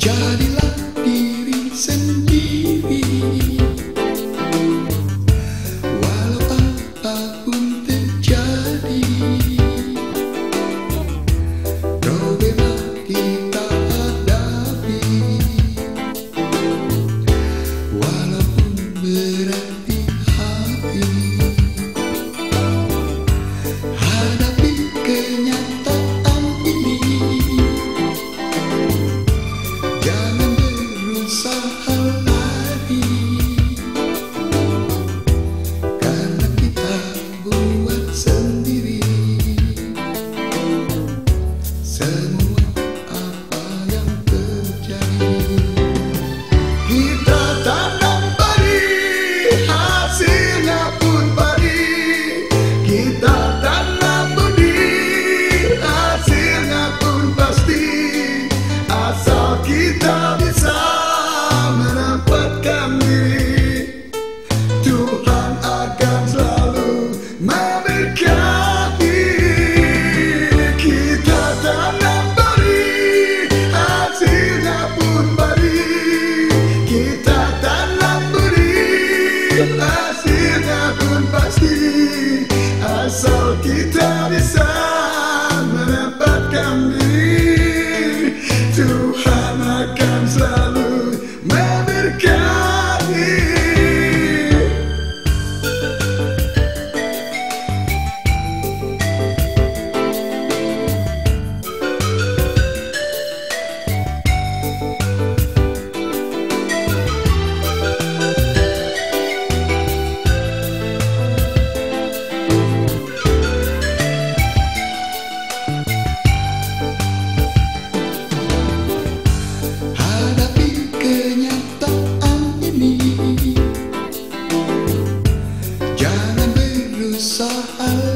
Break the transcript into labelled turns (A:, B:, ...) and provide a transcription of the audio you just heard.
A: Jadilah diri sendiri kita bisa menempatkan diri inside